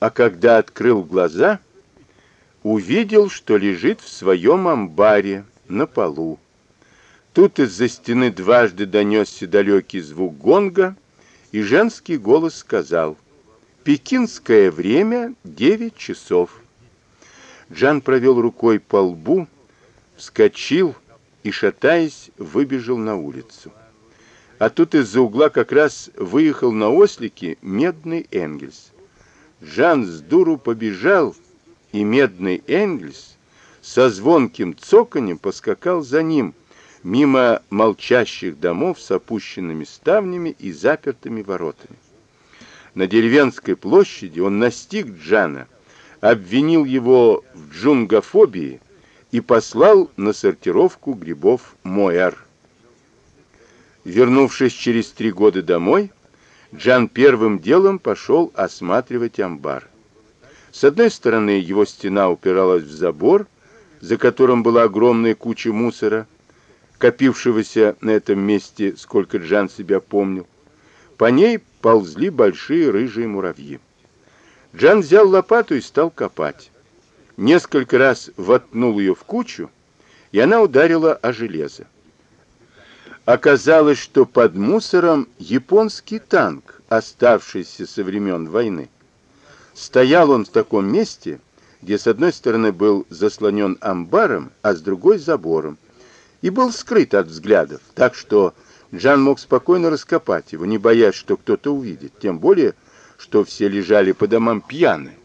а когда открыл глаза, увидел, что лежит в своем амбаре на полу. Тут из-за стены дважды донесся далекий звук гонга, и женский голос сказал «Пекинское время — девять часов». Джан провел рукой по лбу, вскочил и, шатаясь, выбежал на улицу. А тут из-за угла как раз выехал на ослике медный Энгельс. Жан с дуру побежал, и медный Энгельс со звонким цоканем поскакал за ним, мимо молчащих домов с опущенными ставнями и запертыми воротами. На деревенской площади он настиг Джана, обвинил его в джунгофобии и послал на сортировку грибов Моэр. Вернувшись через три года домой, Джан первым делом пошел осматривать амбар. С одной стороны его стена упиралась в забор, за которым была огромная куча мусора, копившегося на этом месте, сколько Джан себя помнил. По ней ползли большие рыжие муравьи. Джан взял лопату и стал копать. Несколько раз воткнул ее в кучу, и она ударила о железо. Оказалось, что под мусором японский танк, оставшийся со времен войны. Стоял он в таком месте, где с одной стороны был заслонен амбаром, а с другой забором, и был скрыт от взглядов, так что Джан мог спокойно раскопать его, не боясь, что кто-то увидит, тем более, что все лежали по домам пьяные.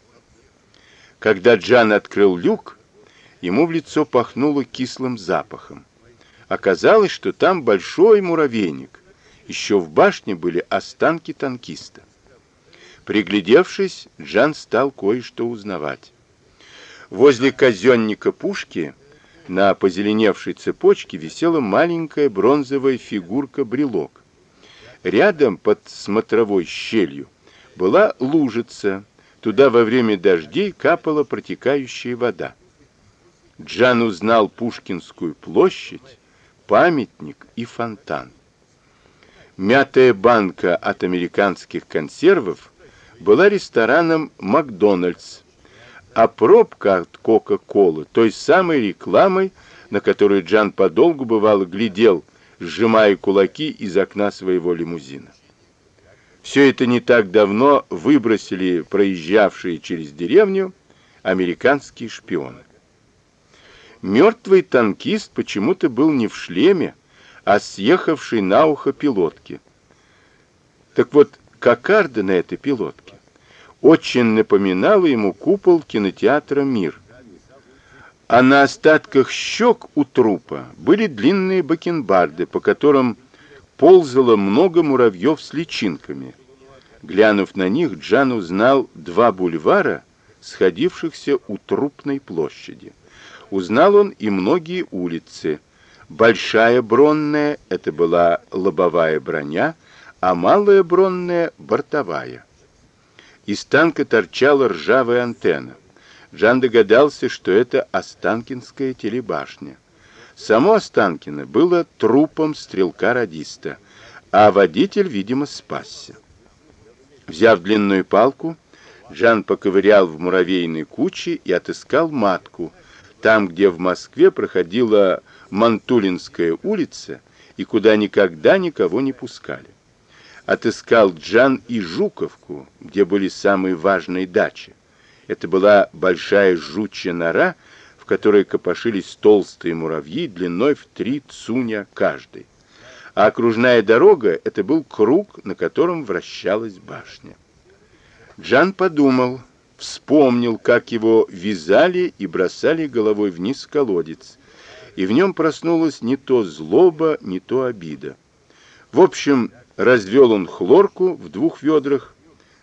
Когда Джан открыл люк, ему в лицо пахнуло кислым запахом. Оказалось, что там большой муравейник. Еще в башне были останки танкиста. Приглядевшись, Джан стал кое-что узнавать. Возле казенника пушки на позеленевшей цепочке висела маленькая бронзовая фигурка-брелок. Рядом под смотровой щелью была лужица. Туда во время дождей капала протекающая вода. Джан узнал Пушкинскую площадь памятник и фонтан. Мятая банка от американских консервов была рестораном «Макдональдс», а пробка от Кока-Колы той самой рекламой, на которую Джан подолгу бывало глядел, сжимая кулаки из окна своего лимузина. Все это не так давно выбросили проезжавшие через деревню американские шпионы. Мертвый танкист почему-то был не в шлеме, а съехавший на ухо пилотки. Так вот, кокарда на этой пилотке очень напоминала ему купол кинотеатра «Мир». А на остатках щек у трупа были длинные бакенбарды, по которым ползало много муравьев с личинками. Глянув на них, Джан узнал два бульвара, сходившихся у трупной площади. Узнал он и многие улицы. Большая бронная — это была лобовая броня, а малая бронная — бортовая. Из танка торчала ржавая антенна. Джан догадался, что это Останкинская телебашня. Само Останкино было трупом стрелка-радиста, а водитель, видимо, спасся. Взяв длинную палку, Жан поковырял в муравейной куче и отыскал матку — там, где в Москве проходила Мантулинская улица и куда никогда никого не пускали. Отыскал Джан и Жуковку, где были самые важные дачи. Это была большая жучья нора, в которой копошились толстые муравьи длиной в три цуня каждый. А окружная дорога — это был круг, на котором вращалась башня. Джан подумал — вспомнил, как его вязали и бросали головой вниз в колодец, и в нем проснулась не то злоба, не то обида. В общем, развел он хлорку в двух ведрах,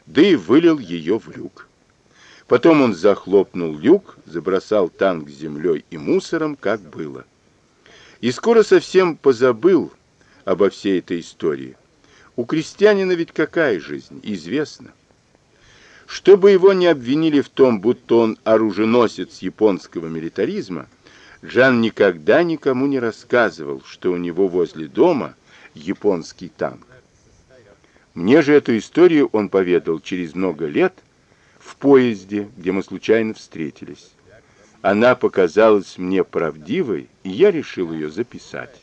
да и вылил ее в люк. Потом он захлопнул люк, забросал танк землей и мусором, как было. И скоро совсем позабыл обо всей этой истории. У крестьянина ведь какая жизнь, известно. Чтобы его не обвинили в том, будто он оруженосец японского милитаризма, Джан никогда никому не рассказывал, что у него возле дома японский танк. Мне же эту историю он поведал через много лет в поезде, где мы случайно встретились. Она показалась мне правдивой, и я решил ее записать.